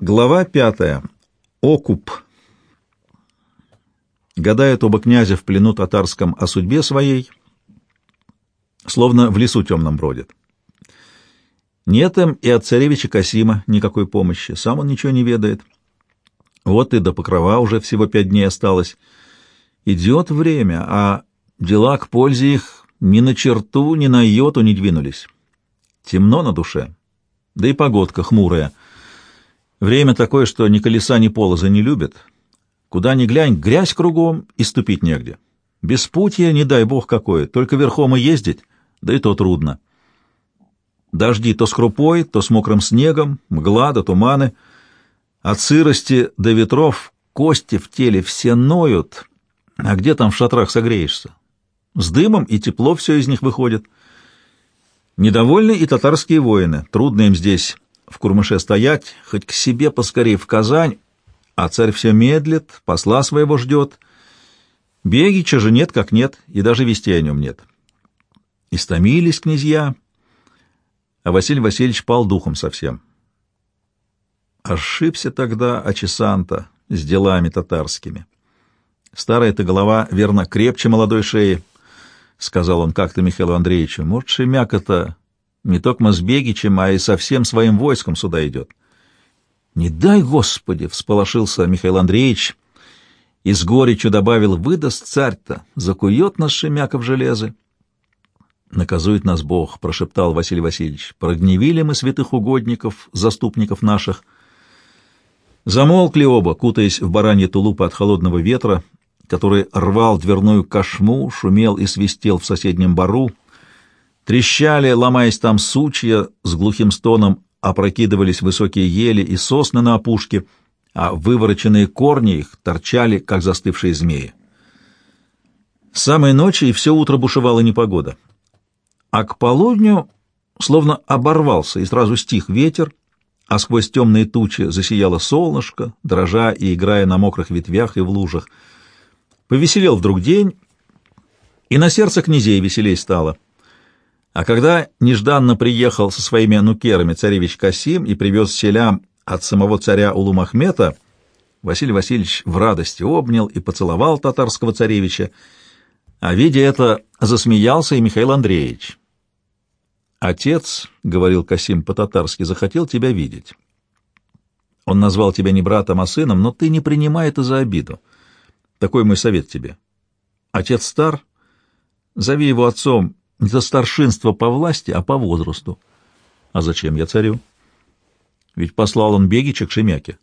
Глава пятая. Окуп. Гадает оба князя в плену татарском о судьбе своей, словно в лесу темном бродят. Нет им и от царевича Касима никакой помощи, сам он ничего не ведает. Вот и до покрова уже всего пять дней осталось. Идет время, а дела к пользе их ни на черту, ни на йоту не двинулись. Темно на душе, да и погодка хмурая. Время такое, что ни колеса, ни полоза не любят. Куда ни глянь, грязь кругом и ступить негде. Беспутье, не дай бог какое, только верхом и ездить, да и то трудно. Дожди то с крупой, то с мокрым снегом, мгла да туманы. От сырости до ветров кости в теле все ноют, а где там в шатрах согреешься? С дымом и тепло все из них выходит. Недовольны и татарские воины. Трудно им здесь в Курмыше стоять, хоть к себе поскорее в Казань, а царь все медлит, посла своего ждет. Бегича же нет как нет, и даже вести о нем нет. Истомились князья, а Василий Васильевич пал духом совсем. Ошибся тогда Ачесанта с делами татарскими. Старая-то голова, верно, крепче молодой шеи, — сказал он как-то Михаилу Андреевичу. Может, Шемяка-то не только с Бегичем, а и со всем своим войском сюда идет. — Не дай, Господи! — всполошился Михаил Андреевич и с горечью добавил, — выдаст царь-то, закует нас Шемяка в железы. «Наказует нас Бог», — прошептал Василий Васильевич. «Прогневили мы святых угодников, заступников наших». Замолкли оба, кутаясь в баранье тулупы от холодного ветра, который рвал дверную кошму, шумел и свистел в соседнем бару. Трещали, ломаясь там сучья, с глухим стоном опрокидывались высокие ели и сосны на опушке, а вывороченные корни их торчали, как застывшие змеи. С самой ночи и все утро бушевала непогода а к полудню словно оборвался и сразу стих ветер, а сквозь темные тучи засияло солнышко, дрожа и играя на мокрых ветвях и в лужах. Повеселел вдруг день, и на сердце князей веселей стало. А когда нежданно приехал со своими нукерами царевич Касим и привез селям от самого царя Улу-Махмета, Василий Васильевич в радости обнял и поцеловал татарского царевича, а видя это, засмеялся и Михаил Андреевич. «Отец, — говорил Касим по-татарски, — захотел тебя видеть. Он назвал тебя не братом, а сыном, но ты не принимай это за обиду. Такой мой совет тебе. Отец стар, зови его отцом не за старшинство по власти, а по возрасту. А зачем я царю? Ведь послал он Бегича к Шемяке.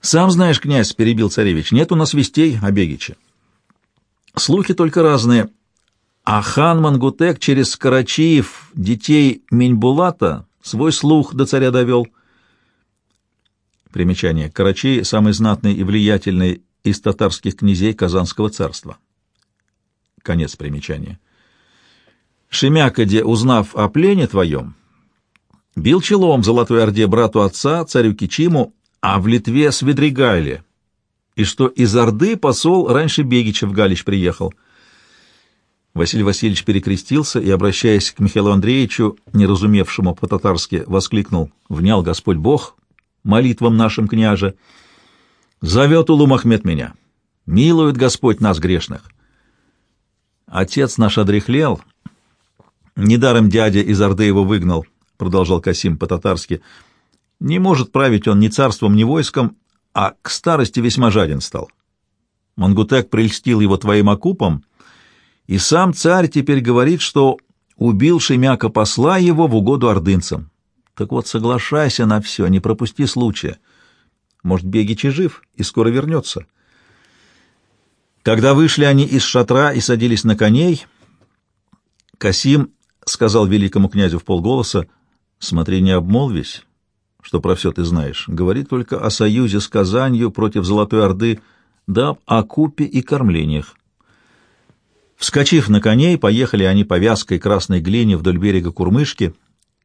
Сам знаешь, князь, — перебил царевич, — нет у нас вестей о Бегиче. Слухи только разные. А хан Мангутек через Карачиев детей Миньбулата свой слух до царя довел. Примечание. Карачи — самый знатный и влиятельный из татарских князей Казанского царства. Конец примечания. Шемякаде, узнав о плене твоем, бил челом в Золотой Орде брату отца, царю Кичиму, а в Литве с Ведригайле, и что из Орды посол раньше Бегича в Галич приехал. Василий Васильевич перекрестился и, обращаясь к Михаилу Андреевичу, неразумевшему по-татарски, воскликнул «Внял Господь Бог молитвам нашим княже! Зовет Улу Махмед меня! Милует Господь нас, грешных!» Отец наш одрехлел, недаром дядя из Орды его выгнал, — продолжал Касим по-татарски, — не может править он ни царством, ни войском, а к старости весьма жаден стал. Мангутек прельстил его твоим окупом, и сам царь теперь говорит, что убил Шемяка посла его в угоду ордынцам. Так вот, соглашайся на все, не пропусти случая. Может, Бегичи жив и скоро вернется. Когда вышли они из шатра и садились на коней, Касим сказал великому князю в полголоса, «Смотри, не обмолвись, что про все ты знаешь. Говорит только о союзе с Казанью против Золотой Орды, да о купе и кормлениях. Вскочив на коней, поехали они по вязкой красной глине вдоль берега Курмышки,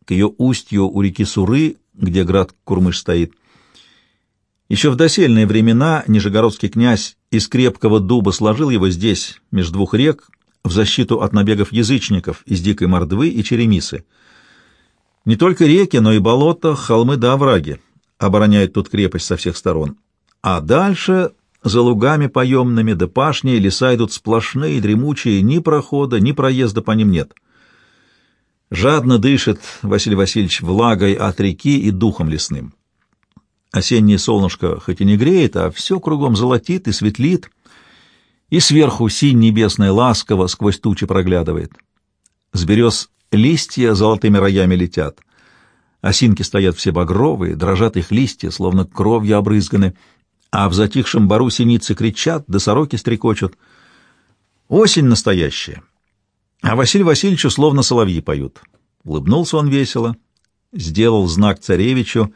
к ее устью у реки Суры, где град Курмыш стоит. Еще в досельные времена Нижегородский князь из крепкого дуба сложил его здесь, между двух рек, в защиту от набегов язычников из Дикой Мордвы и Черемисы. Не только реки, но и болота, холмы да овраги. обороняет тут крепость со всех сторон. А дальше за лугами поемными да пашни леса идут сплошные, дремучие, ни прохода, ни проезда по ним нет. Жадно дышит Василий Васильевич влагой от реки и духом лесным. Осеннее солнышко хоть и не греет, а все кругом золотит и светлит, и сверху синь небесная ласково сквозь тучи проглядывает. С берез листья золотыми роями летят. Осинки стоят все багровые, дрожат их листья, словно кровью обрызганы, а в затихшем бару синицы кричат, да сороки стрекочут. Осень настоящая, а Василий Васильевичу словно соловьи поют. Улыбнулся он весело, сделал знак царевичу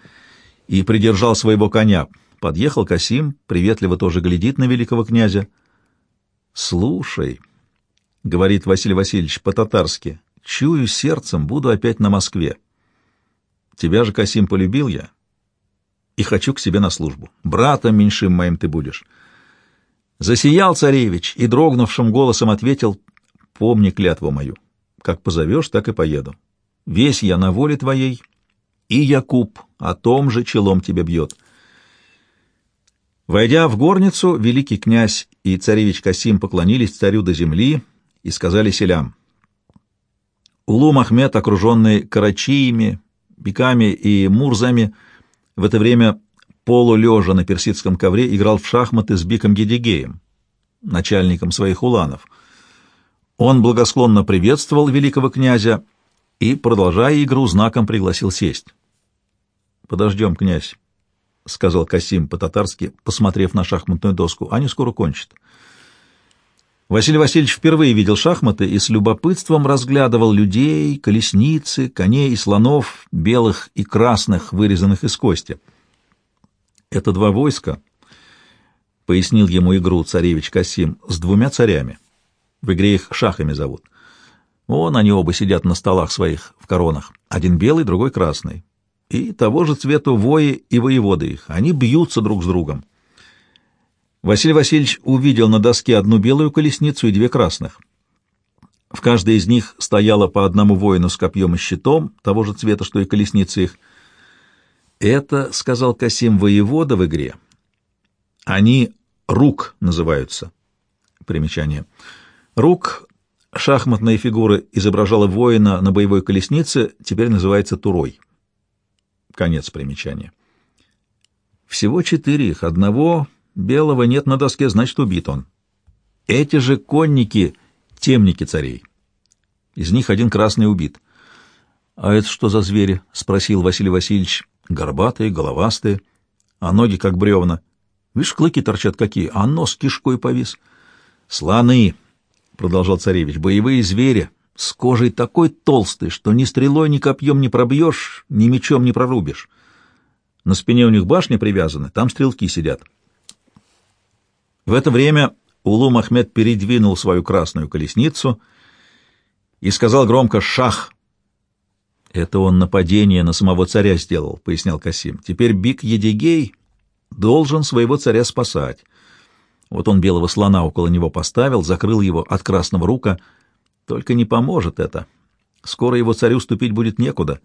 и придержал своего коня. Подъехал Касим, приветливо тоже глядит на великого князя. «Слушай», — говорит Василий Васильевич по-татарски, — «чую сердцем, буду опять на Москве. Тебя же, Касим, полюбил я и хочу к себе на службу. Братом меньшим моим ты будешь». Засиял царевич и дрогнувшим голосом ответил, «Помни клятву мою. Как позовешь, так и поеду. Весь я на воле твоей, и Якуб о том же челом тебе бьет». Войдя в горницу, великий князь и царевич Касим поклонились царю до земли и сказали селям. Улум Ахмед, окруженный карачиями, беками и мурзами, в это время полулежа на персидском ковре играл в шахматы с Биком Гедигеем, начальником своих уланов. Он благосклонно приветствовал великого князя и, продолжая игру, знаком пригласил сесть. «Подождем, князь», — сказал Касим по-татарски, посмотрев на шахматную доску. «Они скоро кончат». Василий Васильевич впервые видел шахматы и с любопытством разглядывал людей, колесницы, коней и слонов, белых и красных, вырезанных из кости. «Это два войска», — пояснил ему игру царевич Касим, — «с двумя царями. В игре их шахами зовут. Вон они оба сидят на столах своих в коронах, один белый, другой красный. И того же цвета вои и воеводы их, они бьются друг с другом». Василий Васильевич увидел на доске одну белую колесницу и две красных. В каждой из них стояло по одному воину с копьем и щитом, того же цвета, что и колесницы их. «Это, — сказал Касим, — воевода в игре. Они рук называются». Примечание. Рук — шахматная фигура изображала воина на боевой колеснице, теперь называется турой. Конец примечания. Всего четыре их, одного Белого нет на доске, значит, убит он. Эти же конники — темники царей. Из них один красный убит. — А это что за звери? — спросил Василий Васильевич. — Горбатые, головастые, а ноги как бревна. Видишь, клыки торчат какие, а нос кишкой повис. — Слоны, — продолжал царевич, — боевые звери, с кожей такой толстой, что ни стрелой, ни копьем не пробьешь, ни мечом не прорубишь. На спине у них башня привязана, там стрелки сидят. — в это время Улум Ахмед передвинул свою красную колесницу и сказал громко «Шах!». «Это он нападение на самого царя сделал», — пояснял Касим. «Теперь Бик Едигей должен своего царя спасать». Вот он белого слона около него поставил, закрыл его от красного рука. Только не поможет это. Скоро его царю ступить будет некуда.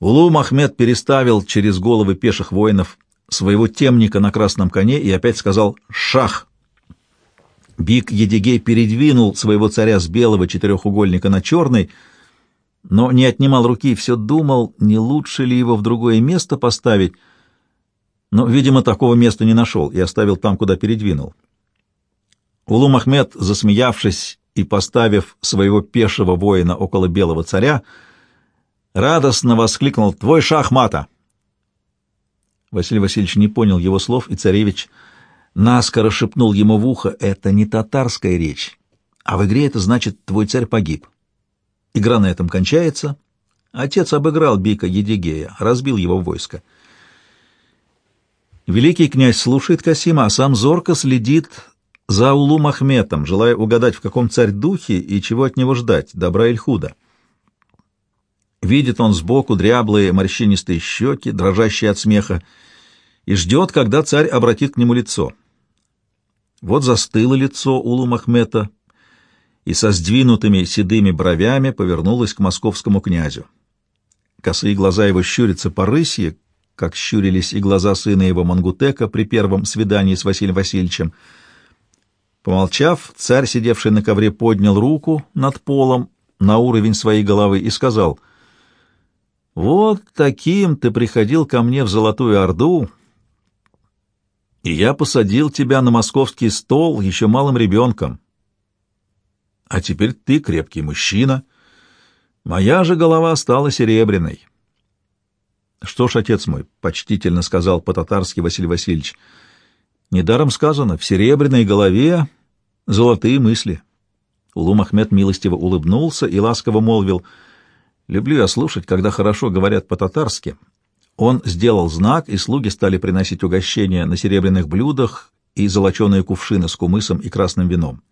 Улум Ахмед переставил через головы пеших воинов своего темника на красном коне и опять сказал «Шах!». Бик Едигей передвинул своего царя с белого четырехугольника на черный, но не отнимал руки, все думал, не лучше ли его в другое место поставить, но, видимо, такого места не нашел и оставил там, куда передвинул. Улум Ахмед, засмеявшись и поставив своего пешего воина около белого царя, радостно воскликнул «Твой шах, мата!» Василий Васильевич не понял его слов, и царевич наскоро шепнул ему в ухо, «Это не татарская речь, а в игре это значит «твой царь погиб». Игра на этом кончается. Отец обыграл Бика Едигея, разбил его войско. Великий князь слушает Касима, а сам зорко следит за Улу Махметом, желая угадать, в каком царь духе и чего от него ждать, добра или худа. Видит он сбоку дряблые морщинистые щеки, дрожащие от смеха, и ждет, когда царь обратит к нему лицо. Вот застыло лицо Улу Махмета, и со сдвинутыми седыми бровями повернулось к московскому князю. Косые глаза его щурятся по рысье, как щурились и глаза сына его Мангутека при первом свидании с Василием Васильевичем. Помолчав, царь, сидевший на ковре, поднял руку над полом на уровень своей головы и сказал, «Вот таким ты приходил ко мне в Золотую Орду, и я посадил тебя на московский стол еще малым ребенком. А теперь ты крепкий мужчина, моя же голова стала серебряной». «Что ж, отец мой», — почтительно сказал по-татарски Василий Васильевич, — Недаром сказано, в серебряной голове золотые мысли. Улум Ахмед милостиво улыбнулся и ласково молвил, «Люблю я слушать, когда хорошо говорят по-татарски». Он сделал знак, и слуги стали приносить угощения на серебряных блюдах и золоченые кувшины с кумысом и красным вином.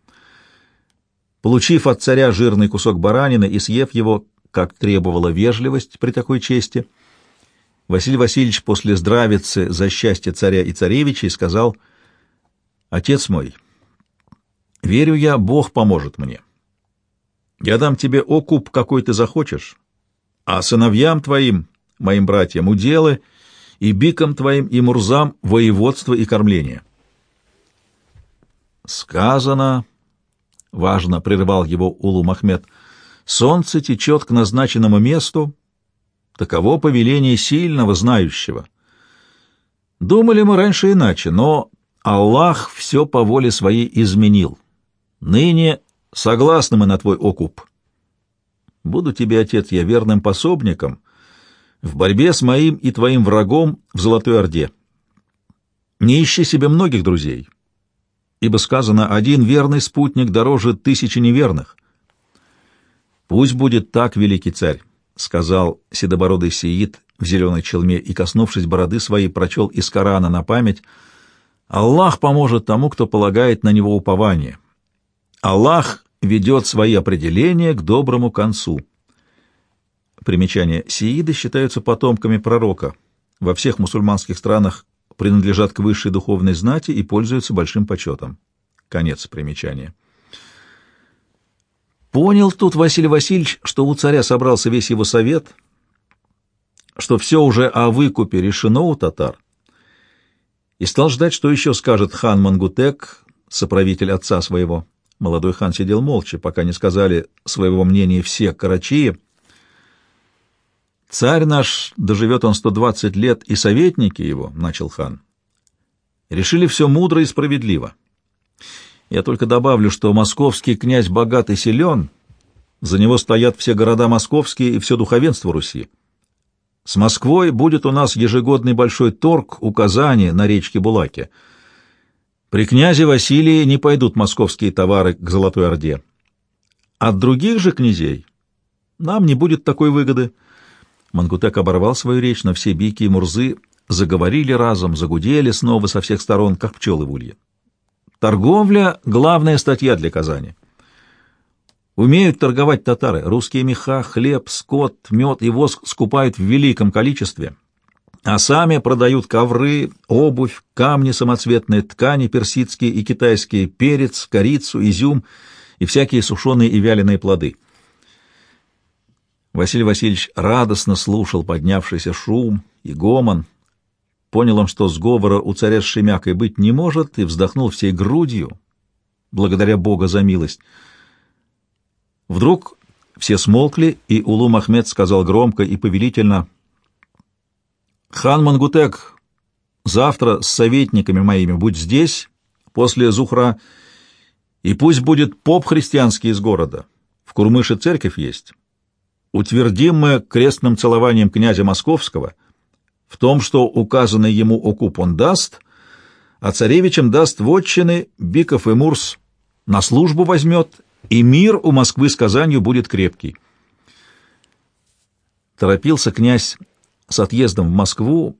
Получив от царя жирный кусок баранины и съев его, как требовала вежливость при такой чести, Василий Васильевич после здравицы за счастье царя и царевичей сказал — Отец мой, верю я, Бог поможет мне. Я дам тебе окуп, какой ты захочешь, а сыновьям твоим, моим братьям, уделы, и бикам твоим и мурзам воеводство и кормление. Сказано, — важно прервал его Улу Махмед, — солнце течет к назначенному месту, таково повеление сильного, знающего. Думали мы раньше иначе, но Аллах все по воле своей изменил. Ныне согласны мы на твой окуп. Буду тебе, отец, я верным пособником в борьбе с моим и твоим врагом в Золотой Орде. Не ищи себе многих друзей, ибо сказано, один верный спутник дороже тысячи неверных. Пусть будет так, великий царь, — сказал седобородый сиит в зеленой челме и, коснувшись бороды своей, прочел из Корана на память — Аллах поможет тому, кто полагает на него упование. Аллах ведет свои определения к доброму концу. Примечание. Сииды считаются потомками пророка. Во всех мусульманских странах принадлежат к высшей духовной знати и пользуются большим почетом. Конец примечания. Понял тут Василий Васильевич, что у царя собрался весь его совет, что все уже о выкупе решено у татар, и стал ждать, что еще скажет хан Мангутек, соправитель отца своего. Молодой хан сидел молча, пока не сказали своего мнения все карачии. «Царь наш, доживет он сто двадцать лет, и советники его, — начал хан, — решили все мудро и справедливо. Я только добавлю, что московский князь богат и силен, за него стоят все города московские и все духовенство Руси. С Москвой будет у нас ежегодный большой торг у Казани на речке Булаке. При князе Василии не пойдут московские товары к Золотой Орде. От других же князей нам не будет такой выгоды. Мангутек оборвал свою речь, но все бики и мурзы заговорили разом, загудели снова со всех сторон, как пчелы в улье. Торговля — главная статья для Казани. Умеют торговать татары. Русские меха, хлеб, скот, мед и воск скупают в великом количестве, а сами продают ковры, обувь, камни самоцветные, ткани персидские и китайские, перец, корицу, изюм и всякие сушеные и вяленые плоды. Василий Васильевич радостно слушал поднявшийся шум и гомон. Понял он, что сговора у царя с Шемякой быть не может, и вздохнул всей грудью, благодаря Бога за милость — Вдруг все смолкли, и Улум Ахмед сказал громко и повелительно, «Хан Мангутек, завтра с советниками моими будь здесь, после Зухра, и пусть будет поп христианский из города. В Курмыше церковь есть. Утвердим мы крестным целованием князя Московского в том, что указанный ему окуп он даст, а царевичам даст вотчины, Биков и Мурс на службу возьмет и мир у Москвы с Казанью будет крепкий. Торопился князь с отъездом в Москву,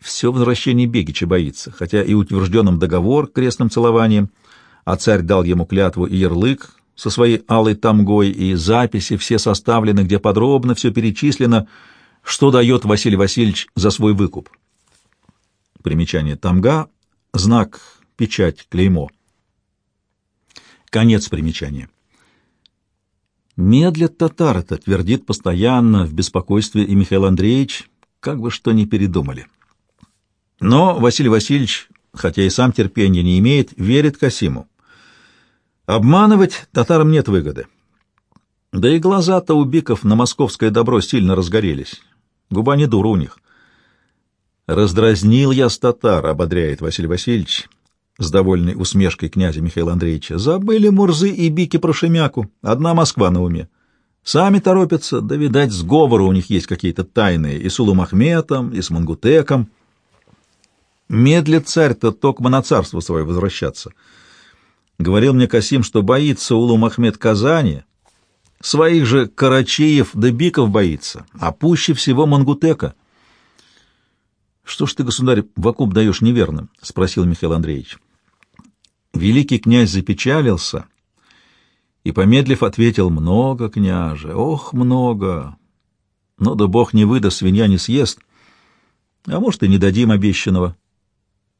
все возвращение Бегича боится, хотя и утвержденным договор крестным целованием, а царь дал ему клятву и ярлык со своей алой тамгой, и записи все составлены, где подробно все перечислено, что дает Василий Васильевич за свой выкуп. Примечание тамга — знак, печать, клеймо — Конец примечания. Медлят татары-то, твердит постоянно в беспокойстве и Михаил Андреевич, как бы что ни передумали. Но Василий Васильевич, хотя и сам терпения не имеет, верит Касиму. Обманывать татарам нет выгоды. Да и глаза-то у биков на московское добро сильно разгорелись. Губа не дура у них. «Раздразнил я с татар», — ободряет Василий Васильевич, с довольной усмешкой князя Михаила Андреевича. «Забыли Мурзы и бики про Шемяку. Одна Москва на уме. Сами торопятся, да, видать, сговоры у них есть какие-то тайные и с Улумахметом, и с Мангутеком. Медлит царь-то токмо на царство свое возвращаться. Говорил мне Касим, что боится Улумахмед Казани, своих же Карачиев да Биков боится, а пуще всего Мангутека. — Что ж ты, государь, в окуп даешь неверным? — спросил Михаил Андреевич. Великий князь запечалился и, помедлив, ответил, «Много, княже, ох, много! Но да бог не выдаст, свинья не съест, а может, и не дадим обещанного,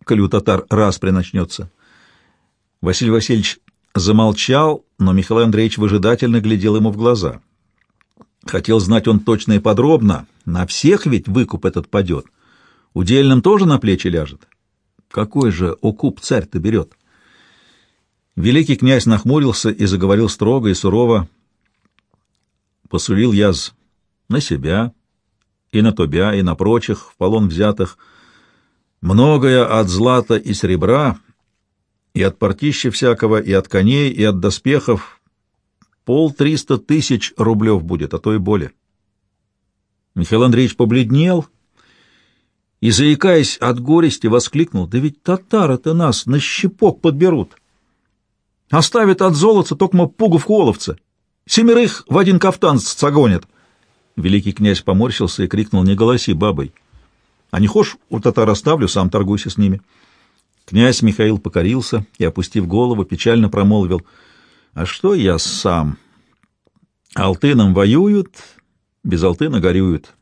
коли у татар раз начнется». Василий Васильевич замолчал, но Михаил Андреевич выжидательно глядел ему в глаза. Хотел знать он точно и подробно, на всех ведь выкуп этот падет. Удельным тоже на плечи ляжет. Какой же окуп царь-то берет? Великий князь нахмурился и заговорил строго и сурово. Посулил я на себя, и на тобя, и на прочих, в полон взятых, многое от злата и серебра, и от портища всякого, и от коней, и от доспехов. Пол триста тысяч рублев будет, а то и более. Михаил Андреевич побледнел и, заикаясь от горести, воскликнул, «Да ведь татары-то нас на щепок подберут!» Оставит от золота только пугу в холовце. Семерых в один кафтан согонят. Великий князь поморщился и крикнул, не голоси, бабой. А не хошь, у татар оставлю, сам торгуйся с ними. Князь Михаил покорился и, опустив голову, печально промолвил, а что я сам? Алтыном воюют, без алтына горюют.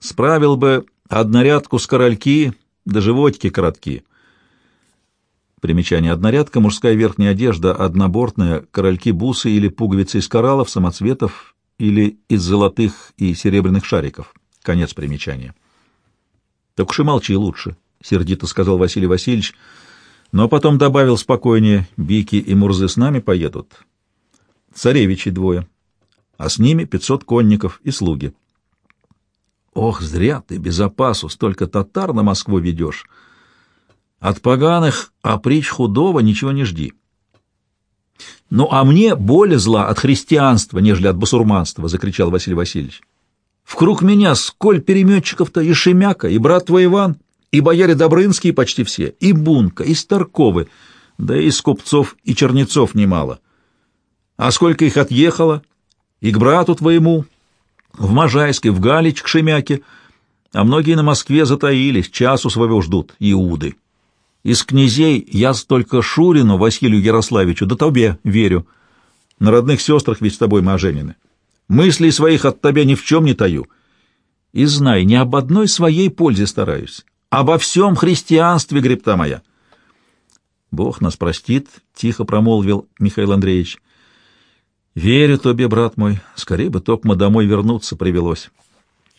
Справил бы однорядку корольки, да животики коротки. Примечание. Однорядка, мужская верхняя одежда, однобортная, корольки-бусы или пуговицы из кораллов, самоцветов или из золотых и серебряных шариков. Конец примечания. Так уж и молчи лучше, — сердито сказал Василий Васильевич, но потом добавил спокойнее, Бики и Мурзы с нами поедут. Царевичи двое, а с ними пятьсот конников и слуги. Ох, зря ты без опасу столько татар на Москву ведешь! — от поганых, а притч худого ничего не жди. «Ну, а мне более зла от христианства, нежели от басурманства!» — закричал Василий Васильевич. «В круг меня сколь переметчиков-то и Шемяка, и брат твой Иван, и бояре Добрынские почти все, и Бунка, и Старковы, да и из купцов и чернецов немало. А сколько их отъехало? И к брату твоему, в Можайске, в Галич, к Шемяке, а многие на Москве затаились, часу своего ждут, Иуды». Из князей я столько Шурину, Василию Ярославичу, да тебе верю. На родных сестрах ведь с тобой мы оженены. Мыслей своих от тебя ни в чем не таю. И знай, ни об одной своей пользе стараюсь. Обо всем христианстве, гребта моя. Бог нас простит, — тихо промолвил Михаил Андреевич. Верю тебе, брат мой, скорее бы токмо домой вернуться привелось.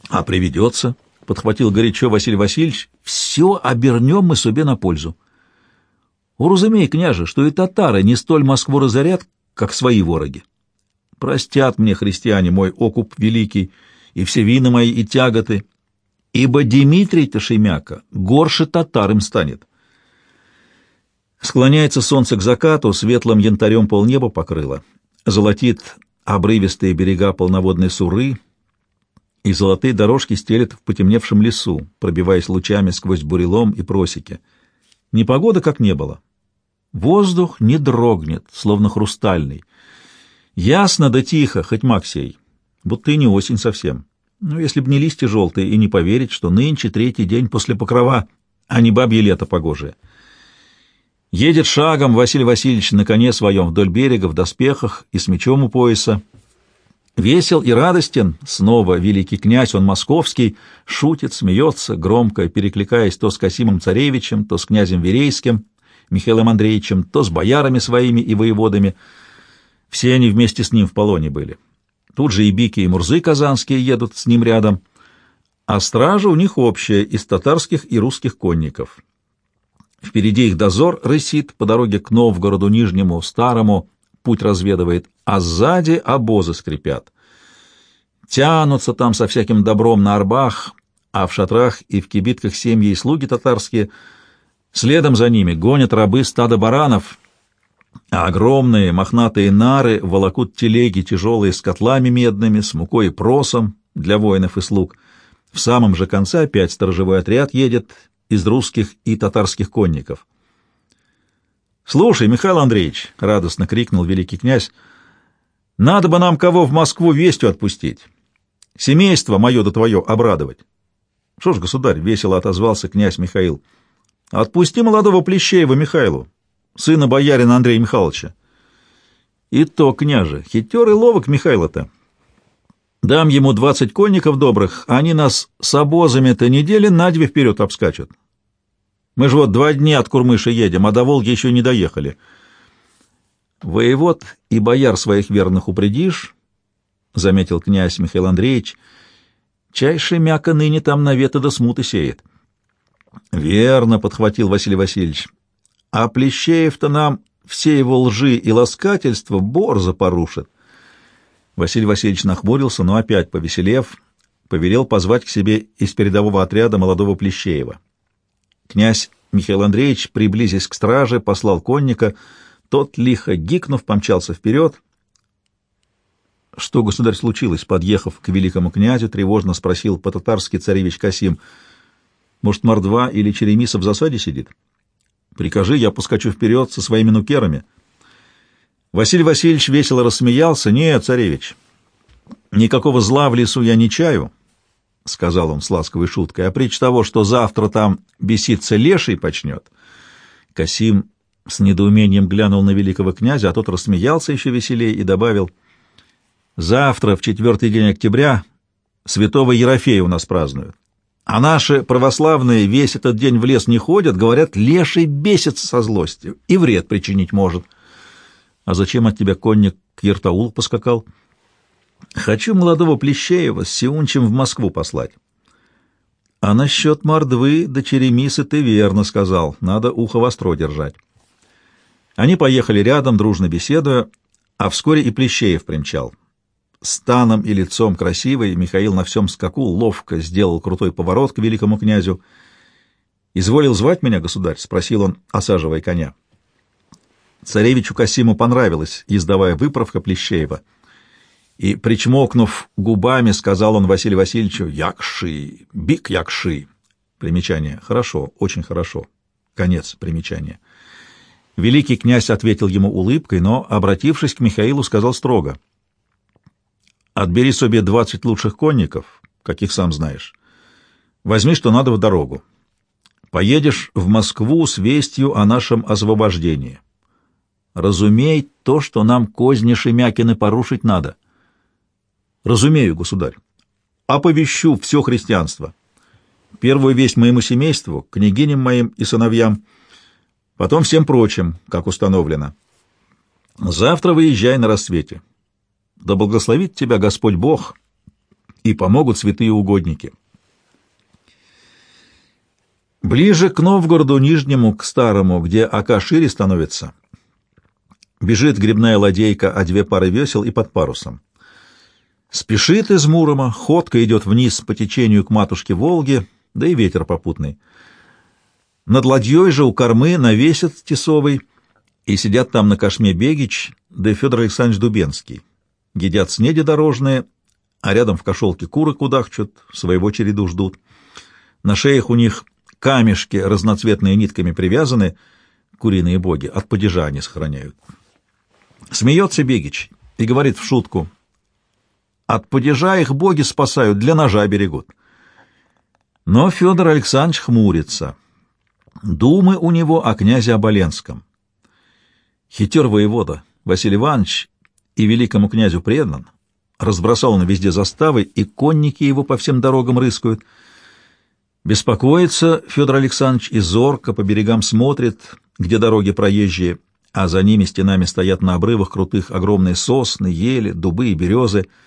А приведется, — подхватил горячо Василий Васильевич, — все обернем мы себе на пользу. Уразумей, княже, что и татары не столь Москву разорят, как свои вороги. Простят мне, христиане, мой окуп великий, и все вины мои и тяготы, ибо Дмитрий-то Шемяка горше татар им станет. Склоняется солнце к закату, светлым янтарем полнеба покрыло, золотит обрывистые берега полноводной суры — и золотые дорожки стелят в потемневшем лесу, пробиваясь лучами сквозь бурелом и просеки. Непогода как не было. Воздух не дрогнет, словно хрустальный. Ясно да тихо, хоть Максей, будто и не осень совсем. Ну, если б не листья желтые и не поверить, что нынче третий день после покрова, а не бабье лето погожее. Едет шагом Василий Васильевич на коне своем вдоль берега в доспехах и с мечом у пояса, Весел и радостен, снова великий князь, он московский, шутит, смеется, громко перекликаясь то с Касимом Царевичем, то с князем Верейским, Михаилом Андреевичем, то с боярами своими и воеводами. Все они вместе с ним в полоне были. Тут же и Бики, и Мурзы казанские едут с ним рядом, а стража у них общая, из татарских и русских конников. Впереди их дозор рысит по дороге к Новгороду Нижнему, Старому, путь разведывает, а сзади обозы скрипят. Тянутся там со всяким добром на арбах, а в шатрах и в кибитках семьи и слуги татарские. Следом за ними гонят рабы стада баранов, а огромные мохнатые нары волокут телеги тяжелые с котлами медными, с мукой и просом для воинов и слуг. В самом же конце опять сторожевой отряд едет из русских и татарских конников. «Слушай, Михаил Андреевич!» — радостно крикнул великий князь. «Надо бы нам кого в Москву вестью отпустить. Семейство мое да твое обрадовать». «Что ж, государь!» — весело отозвался князь Михаил. «Отпусти молодого Плещеева Михаилу, сына боярина Андрея Михайловича». «И то, княже, хитер и ловок Михайло-то. Дам ему двадцать конников добрых, они нас с обозами-то недели на две вперед обскачут. Мы же вот два дня от Курмыши едем, а до Волги еще не доехали. Воевод и бояр своих верных упредишь, — заметил князь Михаил Андреевич, — чай шемяка ныне там навета до смуты сеет. — Верно, — подхватил Василий Васильевич, — а Плещеев-то нам все его лжи и ласкательства борзо порушит. Василий Васильевич нахмурился, но опять повеселев, повелел позвать к себе из передового отряда молодого Плещеева. Князь Михаил Андреевич, приблизясь к страже, послал конника. Тот, лихо гикнув, помчался вперед. Что, государь, случилось? Подъехав к великому князю, тревожно спросил по-татарски царевич Касим. Может, Мордва или Черемиса в засаде сидит? Прикажи, я поскочу вперед со своими нукерами. Василий Васильевич весело рассмеялся. Нет, царевич, никакого зла в лесу я не чаю. — сказал он с ласковой шуткой, — а притч того, что завтра там беситься леший почнет. Касим с недоумением глянул на великого князя, а тот рассмеялся еще веселее и добавил, — завтра, в четвертый день октября, святого Ерофея у нас празднуют. А наши православные весь этот день в лес не ходят, говорят, леший бесится со злостью и вред причинить может. — А зачем от тебя конник к Ертаулу поскакал? — Хочу молодого Плещеева с Сиунчем в Москву послать. А насчет мордвы до Черемисы ты верно сказал, надо ухо востро держать. Они поехали рядом, дружно беседуя, а вскоре и Плещеев примчал. Станом и лицом красивый, Михаил на всем скаку ловко сделал крутой поворот к великому князю. «Изволил звать меня, государь?» — спросил он, осаживая коня. Царевичу Касиму понравилось ездовая выправка Плещеева — и, причмокнув губами, сказал он Василию Васильевичу «Якши! Бик Якши!» Примечание. Хорошо, очень хорошо. Конец примечания. Великий князь ответил ему улыбкой, но, обратившись к Михаилу, сказал строго. «Отбери себе двадцать лучших конников, каких сам знаешь. Возьми, что надо, в дорогу. Поедешь в Москву с вестью о нашем освобождении. Разумей то, что нам козни Шемякины порушить надо». Разумею, государь. Оповещу все христианство. Первую весть моему семейству, княгиням моим и сыновьям, потом всем прочим, как установлено. Завтра выезжай на рассвете. Да благословит тебя Господь Бог и помогут святые угодники. Ближе к Новгороду Нижнему, к Старому, где ока шире становится, бежит грибная ладейка, а две пары весел и под парусом. Спешит из Мурома, ходка идет вниз по течению к матушке Волге, да и ветер попутный. Над ладьей же у кормы навесят тесовый, и сидят там на кошме Бегич, да и Федор Александрович Дубенский. Едят снеди дорожные, а рядом в кошелке куры кудахчут, своего череду ждут. На шеях у них камешки разноцветные нитками привязаны, куриные боги, от падежа они сохраняют. Смеется Бегич и говорит в шутку, от падежа их боги спасают, для ножа берегут. Но Федор Александрович хмурится. Думы у него о князе Оболенском. Хитер воевода Василий Иванович и великому князю предан, разбросал он везде заставы, и конники его по всем дорогам рыскают. Беспокоится Федор Александрович и зорко по берегам смотрит, где дороги проезжие, а за ними стенами стоят на обрывах крутых огромные сосны, ели, дубы и березы —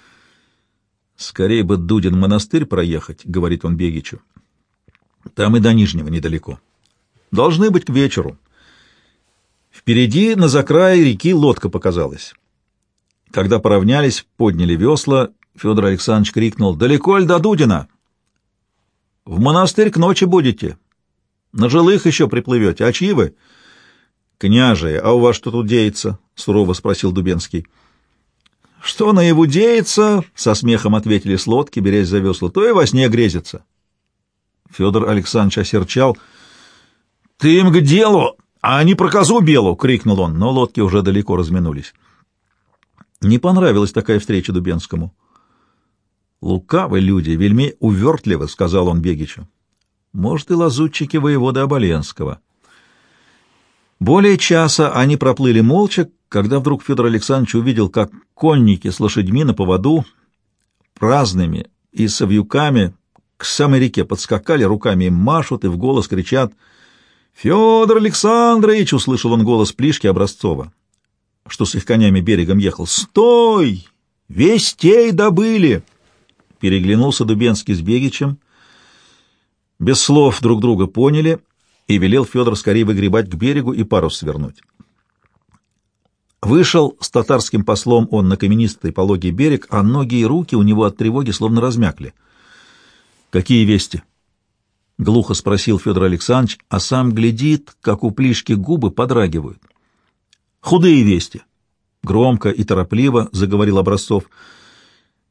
«Скорее бы Дудин монастырь проехать», — говорит он Бегичу. «Там и до Нижнего недалеко. Должны быть к вечеру». Впереди, на закрае реки, лодка показалась. Когда поравнялись, подняли весла, Федор Александрович крикнул «Далеко ль до Дудина?» «В монастырь к ночи будете. На жилых еще приплывете. А чьи вы?» «Княжие, а у вас что тут деется?» — сурово спросил Дубенский. «Что наяву деется?» — со смехом ответили с лодки, берясь за весла. «То и во сне грезится». Федор Александрович осерчал. «Ты им к делу, а не про козу белу!» — крикнул он, но лодки уже далеко разминулись. Не понравилась такая встреча Дубенскому. «Лукавы люди, вельми увертливы», — сказал он Бегичу. «Может, и лазутчики воевода Оболенского». Более часа они проплыли молча, когда вдруг Федор Александрович увидел, как конники с лошадьми на поводу, праздными и с вьюками, к самой реке подскакали, руками им машут и в голос кричат «Федор Александрович!» — услышал он голос Плишки Образцова, что с их конями берегом ехал. «Стой! Вестей добыли!» Переглянулся Дубенский с Бегичем. Без слов друг друга поняли — и велел Федор скорее выгребать к берегу и парус свернуть. Вышел с татарским послом он на каменистый пологий берег, а ноги и руки у него от тревоги словно размякли. «Какие вести?» — глухо спросил Федор Александрович, а сам глядит, как у плишки губы подрагивают. «Худые вести!» — громко и торопливо заговорил Образцов.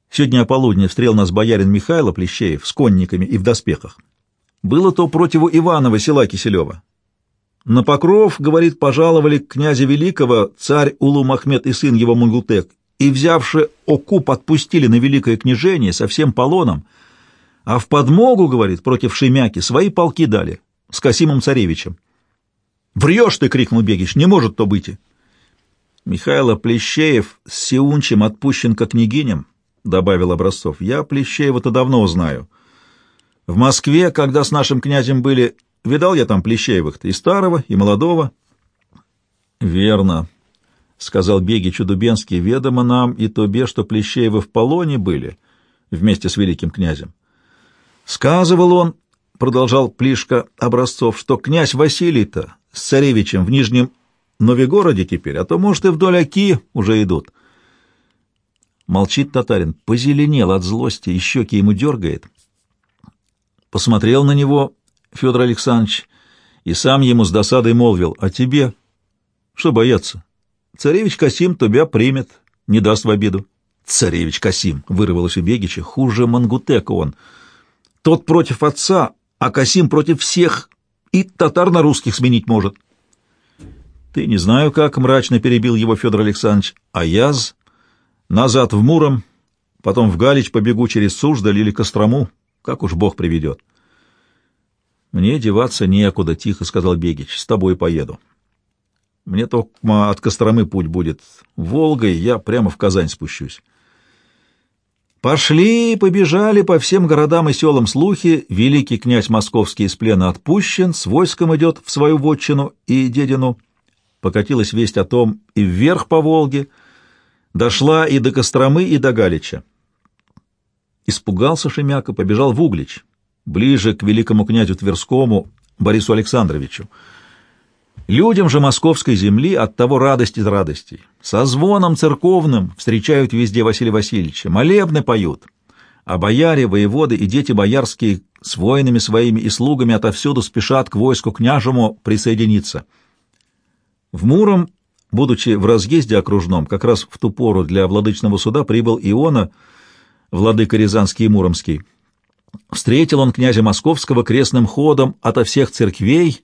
«Сегодня о полудне встрел нас боярин Михайло Плещеев с конниками и в доспехах. Было то противу Иванова села Киселева. На покров, говорит, пожаловали князя Великого, царь Улу-Махмед и сын его Мунгутек, и, взявши окуп, отпустили на великое княжение со всем полоном, а в подмогу, говорит, против Шемяки свои полки дали с Касимом Царевичем. «Врешь ты!» — крикнул Бегич. «Не может то быть!» Михайло Плещеев с Сеунчем отпущен к княгиням, — добавил Образцов. — Я Плещеева-то давно знаю. В Москве, когда с нашим князем были, видал я там Плещеевых-то, и старого, и молодого. — Верно, — сказал Беги Чудубенский, — ведомо нам и тобе, что Плещеевы в полоне были вместе с великим князем. Сказывал он, — продолжал Плишка Образцов, — что князь Василий-то с царевичем в Нижнем Новигороде теперь, а то, может, и вдоль Оки уже идут. Молчит татарин, позеленел от злости, и щеки ему дергает — посмотрел на него Федор Александрович и сам ему с досадой молвил, «А тебе? Что бояться? Царевич Касим тебя примет, не даст в обиду». «Царевич Касим!» — вырвалось у Бегича. «Хуже Мангутека он. Тот против отца, а Касим против всех, и татар на русских сменить может». «Ты не знаю, как», — мрачно перебил его Федор Александрович, «а яз назад в Муром, потом в Галич побегу через Суздаль или Кострому, как уж Бог приведет. Мне деваться некуда, — тихо сказал Бегич. С тобой поеду. Мне только от Костромы путь будет. Волгой я прямо в Казань спущусь. Пошли, побежали по всем городам и селам слухи. Великий князь московский из плена отпущен, с войском идет в свою вотчину и дедину. Покатилась весть о том и вверх по Волге, дошла и до Костромы, и до Галича. Испугался Шемяка, побежал в Углич, ближе к великому князю Тверскому Борису Александровичу. Людям же московской земли от того радости радостей. Со звоном церковным встречают везде Василия Васильевича, молебны поют, а бояре, воеводы и дети боярские с воинами своими и слугами отовсюду спешат к войску княжему присоединиться. В Муром, будучи в разъезде окружном, как раз в ту пору для владычного суда прибыл Иона — владыка Рязанский и Муромский. Встретил он князя Московского крестным ходом ото всех церквей,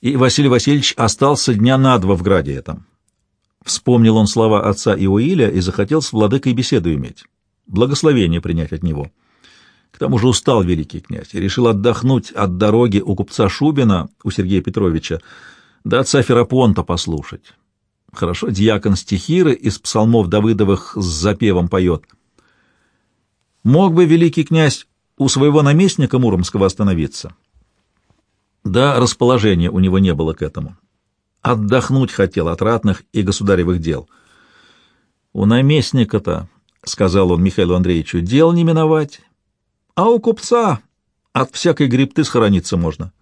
и Василий Васильевич остался дня на два в граде этом. Вспомнил он слова отца Иоиля и захотел с владыкой беседу иметь, благословение принять от него. К тому же устал великий князь и решил отдохнуть от дороги у купца Шубина, у Сергея Петровича, да отца Ферапонта послушать. Хорошо дьякон стихиры из псалмов Давыдовых с запевом поет — Мог бы великий князь у своего наместника Муромского остановиться? Да, расположения у него не было к этому. Отдохнуть хотел от ратных и государевых дел. У наместника-то сказал он Михаилу Андреевичу, — дел не миновать, а у купца от всякой грибты схорониться можно.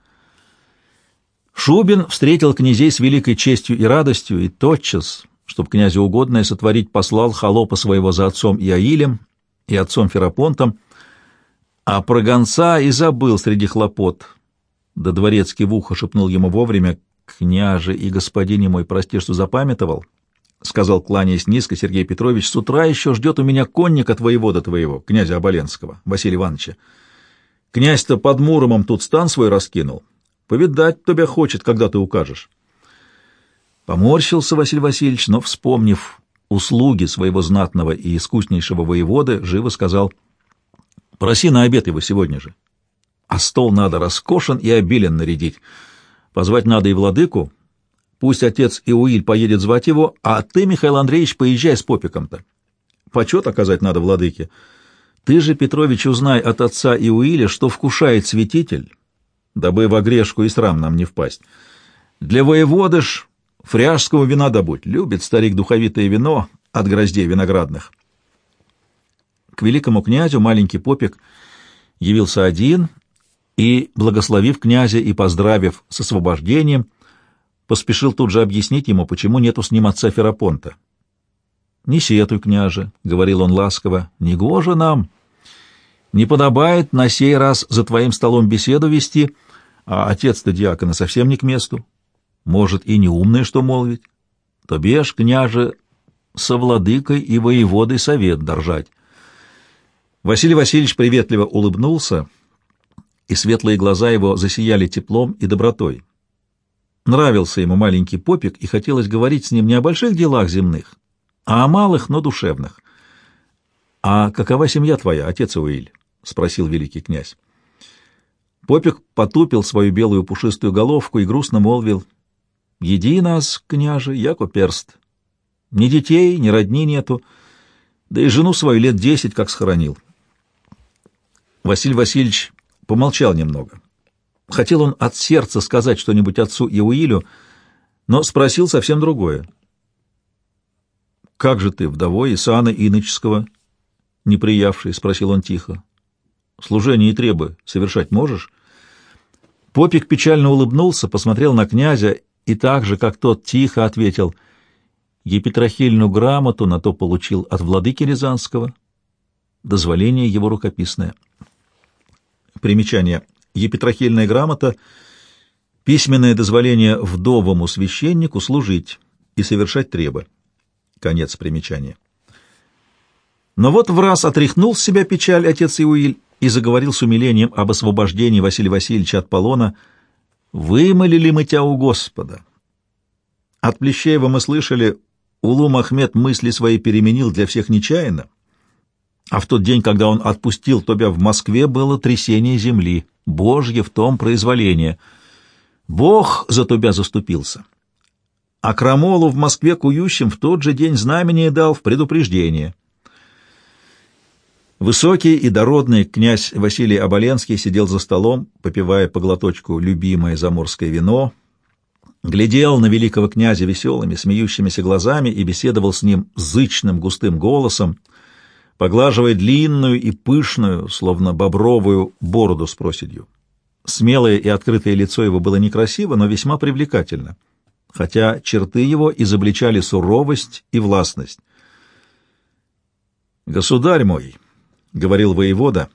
Шубин встретил князей с великой честью и радостью, и тотчас, чтоб князю угодное сотворить, послал холопа своего за отцом Иаилем и отцом Ферапонтом, а про гонца и забыл среди хлопот. Да дворецкий в ухо шепнул ему вовремя, «Княже и господине мой, прости, что запамятовал», — сказал, кланяясь низко, Сергей Петрович, — «с утра еще ждет у меня конника твоего твоего, князя Оболенского, Василия Ивановича. Князь-то под Муромом тут стан свой раскинул. Повидать тебя хочет, когда ты укажешь». Поморщился Василий Васильевич, но, вспомнив услуги своего знатного и искуснейшего воеводы, живо сказал — Проси на обед его сегодня же. А стол надо роскошен и обилен нарядить. Позвать надо и владыку. Пусть отец Иуиль поедет звать его, а ты, Михаил Андреевич, поезжай с попиком-то. Почет оказать надо владыке. Ты же, Петрович, узнай от отца Иуиля, что вкушает святитель, дабы в огрешку и срам нам не впасть. Для воеводы ж фряжского вина добудь. Любит старик духовитое вино от гроздей виноградных. К великому князю маленький попик явился один и, благословив князя и поздравив с освобождением, поспешил тут же объяснить ему, почему нету с ним отца Ферапонта. «Не сетуй, княже», — говорил он ласково, — «не гоже нам. Не подобает на сей раз за твоим столом беседу вести, а отец-то диакона совсем не к месту. Может, и не умное что молвить. То бежь, княже, со владыкой и воеводой совет держать». Василий Васильевич приветливо улыбнулся, и светлые глаза его засияли теплом и добротой. Нравился ему маленький попик, и хотелось говорить с ним не о больших делах земных, а о малых, но душевных. — А какова семья твоя, отец Уиль? — спросил великий князь. Попик потупил свою белую пушистую головку и грустно молвил. — Еди нас, княже, яко перст. Ни детей, ни родни нету, да и жену свою лет десять как схоронил. Василий Васильевич помолчал немного. Хотел он от сердца сказать что-нибудь отцу Иуилю, но спросил совсем другое. «Как же ты, вдовой Исаана Иноческого, не приявший?» — спросил он тихо. «Служение и требы совершать можешь?» Попик печально улыбнулся, посмотрел на князя и так же, как тот, тихо ответил. Епитрахильную грамоту на то получил от владыки Рязанского. Дозволение его рукописное. Примечание. Епитрахильная грамота — письменное дозволение вдовому священнику служить и совершать требы. Конец примечания. Но вот в раз отряхнул с себя печаль отец Иуиль и заговорил с умилением об освобождении Василия Васильевича от полона. «Вымолили мы тебя у Господа». От Плещеева мы слышали, Улум Ахмед мысли свои переменил для всех нечаянно, а в тот день, когда он отпустил тебя в Москве, было трясение земли, Божье в том произволение. Бог за тебя заступился. А Крамолу в Москве кующим в тот же день знамение дал в предупреждение. Высокий и дородный князь Василий Оболенский сидел за столом, попивая по глоточку любимое заморское вино, глядел на великого князя веселыми, смеющимися глазами и беседовал с ним зычным густым голосом — поглаживая длинную и пышную, словно бобровую, бороду с проседью. Смелое и открытое лицо его было некрасиво, но весьма привлекательно, хотя черты его изобличали суровость и властность. «Государь мой», — говорил воевода,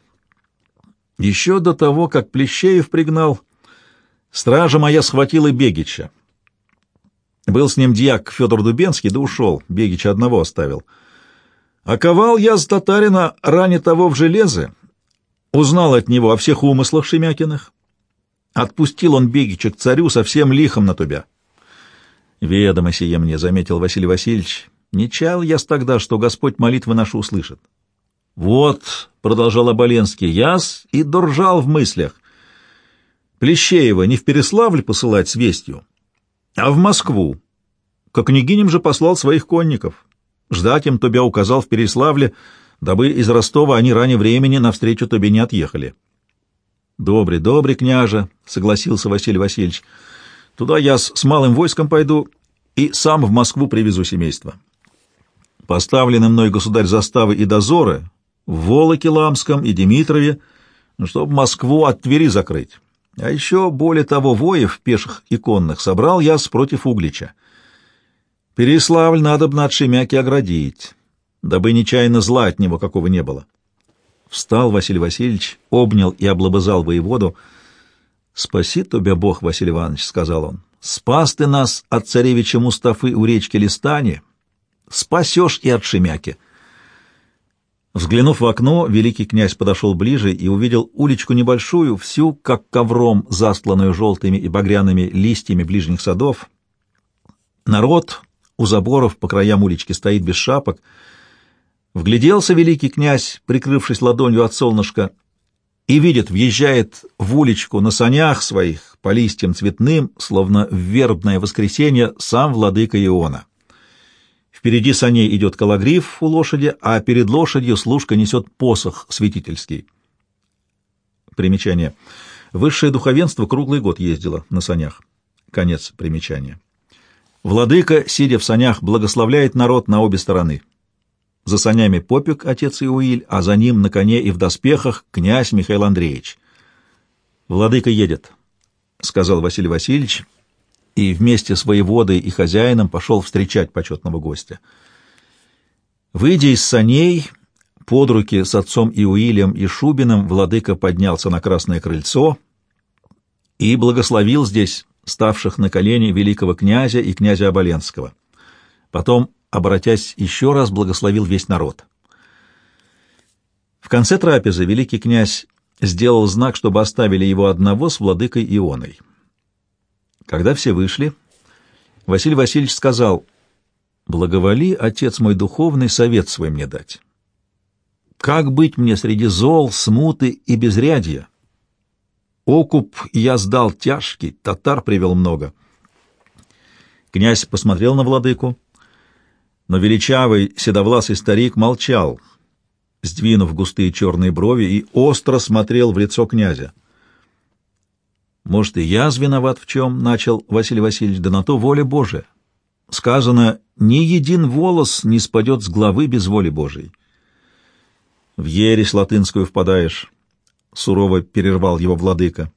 — «еще до того, как Плещеев пригнал, стража моя схватила Бегича. Был с ним дьяк Федор Дубенский, да ушел, Бегича одного оставил». Оковал я с татарина ранее того в железо, узнал от него о всех умыслах Шемякиных. Отпустил он Бегича к царю совсем лихом на тебя. Ведомо сие мне, — заметил Василий Васильевич, — не чаял я тогда, что Господь молитвы наши услышит. Вот, — продолжал Оболенский, — яс и доржал в мыслях. Плещеева не в Переславль посылать с вестью, а в Москву. Как княгиням же послал своих конников. Ждать им тебя указал в Переславле, дабы из Ростова они ранее времени навстречу тебе не отъехали. — Добрый, добрый, княже, — согласился Василий Васильевич. — Туда я с, с малым войском пойду и сам в Москву привезу семейство. Поставлены мной, государь, заставы и дозоры в Волоке Ламском и Димитрове, чтобы Москву от Твери закрыть. А еще, более того, воев, пеших и конных, собрал я против Углича. Переславль надо б от Шемяки оградить, дабы нечаянно зла от него какого не было. Встал Василий Васильевич, обнял и облобызал воеводу. «Спаси тебя Бог, Василий Иванович», — сказал он. «Спас ты нас от царевича Мустафы у речки Листани, спасешь и от Шемяки». Взглянув в окно, великий князь подошел ближе и увидел уличку небольшую, всю как ковром, застланную желтыми и багряными листьями ближних садов. Народ у заборов по краям улички стоит без шапок. Вгляделся великий князь, прикрывшись ладонью от солнышка, и видит, въезжает в уличку на санях своих по листьям цветным, словно в вербное воскресенье, сам владыка Иона. Впереди саней идет калагриф у лошади, а перед лошадью служка несет посох святительский. Примечание. Высшее духовенство круглый год ездило на санях. Конец примечания. Владыка, сидя в санях, благословляет народ на обе стороны. За санями попик, отец Иуиль, а за ним на коне и в доспехах князь Михаил Андреевич. «Владыка едет», — сказал Василий Васильевич, — и вместе с воеводой и хозяином пошел встречать почетного гостя. Выйдя из саней, под руки с отцом Иуилем и Шубиным владыка поднялся на красное крыльцо и благословил здесь ставших на колени великого князя и князя Оболенского. Потом, обратясь еще раз, благословил весь народ. В конце трапезы великий князь сделал знак, чтобы оставили его одного с владыкой Ионой. Когда все вышли, Василий Васильевич сказал, «Благоволи, отец мой духовный, совет свой мне дать. Как быть мне среди зол, смуты и безрядья? Окуп я сдал тяжкий, татар привел много». Князь посмотрел на владыку, но величавый седовласый старик молчал, сдвинув густые черные брови, и остро смотрел в лицо князя. Может, и я виноват в чем, — начал Василий Васильевич, — да на то воля Божия. Сказано, ни един волос не спадет с главы без воли Божией. В ересь латынскую впадаешь, — сурово перервал его владыка.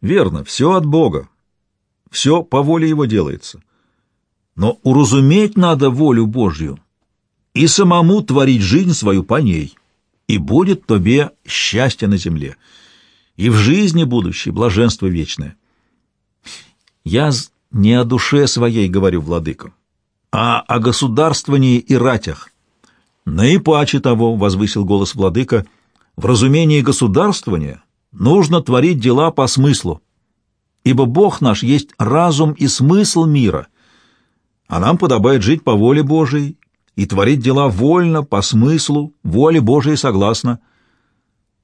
Верно, все от Бога, все по воле его делается. Но уразуметь надо волю Божью и самому творить жизнь свою по ней, и будет тебе счастье на земле и в жизни будущей блаженство вечное. Я не о душе своей говорю, владыка, а о государствовании и ратях. Наипаче того, — возвысил голос владыка, — в разумении государствования нужно творить дела по смыслу, ибо Бог наш есть разум и смысл мира, а нам подобает жить по воле Божией и творить дела вольно, по смыслу, воле Божией согласно —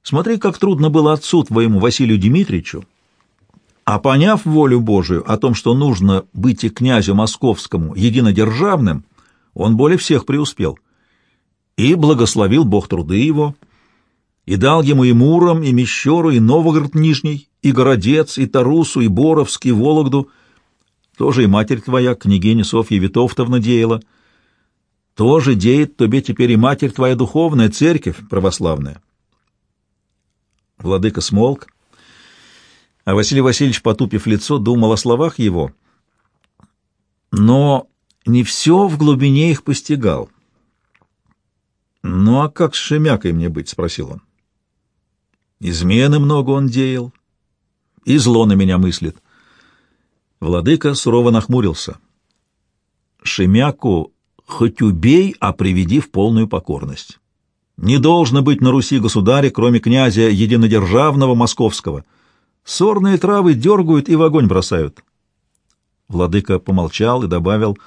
Смотри, как трудно было отцу твоему Василию Дмитриевичу, а поняв волю Божию о том, что нужно быть и князю московскому единодержавным, он более всех преуспел. И благословил Бог труды его, и дал ему и Муром, и Мещеру, и Новогород Нижний, и Городец, и Тарусу, и Боровск, и Вологду. Тоже и матерь твоя, княгиня Софья Витовтовна, деяла. Тоже деет тебе теперь и матерь твоя духовная, церковь православная. Владыка смолк, а Василий Васильевич, потупив лицо, думал о словах его, но не все в глубине их постигал. «Ну а как с Шемякой мне быть?» — спросил он. «Измены много он деял, и зло на меня мыслит». Владыка сурово нахмурился. «Шемяку хоть убей, а приведи в полную покорность». Не должно быть на Руси государя, кроме князя единодержавного московского. Сорные травы дергают и в огонь бросают. Владыка помолчал и добавил,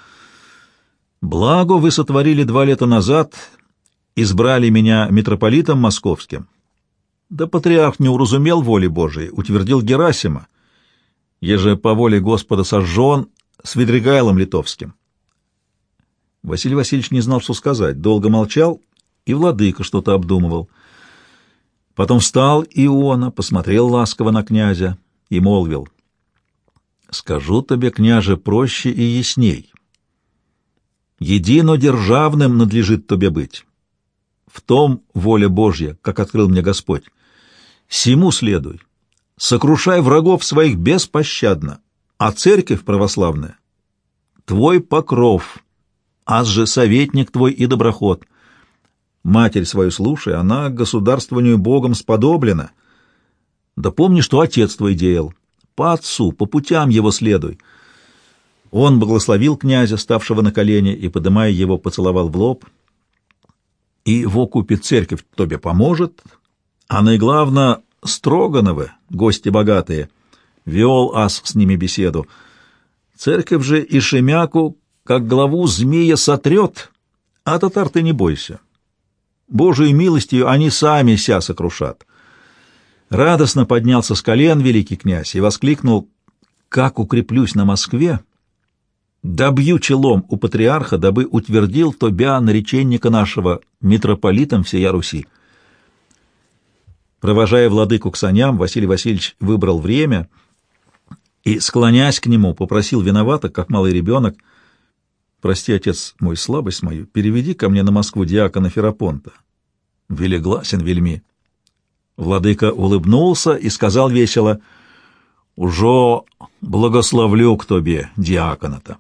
«Благо вы сотворили два лета назад, избрали меня митрополитом московским. Да патриарх не уразумел воли Божией, утвердил Герасима, еже по воле Господа сожжен Свидригайлом литовским». Василий Васильевич не знал, что сказать, долго молчал и владыка что-то обдумывал. Потом встал Иона, посмотрел ласково на князя и молвил, «Скажу тебе, княже, проще и ясней. единодержавным надлежит тебе быть. В том воля Божья, как открыл мне Господь. Сему следуй, сокрушай врагов своих беспощадно, а церковь православная — твой покров, аз же советник твой и доброход. Матерь свою слушай, она государствованию Богом сподоблена. Да помни, что отец твой деял. По отцу, по путям его следуй. Он благословил князя, ставшего на колени, и, подымая его, поцеловал в лоб. И в окупе церковь тебе поможет, а наиглавно Строгановы, гости богатые, вел ас с ними беседу. Церковь же и Шемяку, как главу змея, сотрет, а татар ты не бойся. Божией милостью они сами ся сокрушат. Радостно поднялся с колен великий князь и воскликнул, «Как укреплюсь на Москве, добью челом у патриарха, дабы утвердил тобя нареченника нашего митрополитом всея Руси». Провожая владыку к саням, Василий Васильевич выбрал время и, склонясь к нему, попросил виновато, как малый ребенок, «Прости, отец мой, слабость мою, переведи ко мне на Москву диакона Ферапонта». «Велегласен вельми». Владыка улыбнулся и сказал весело, «Ужо благословлю к тебе, диаконата».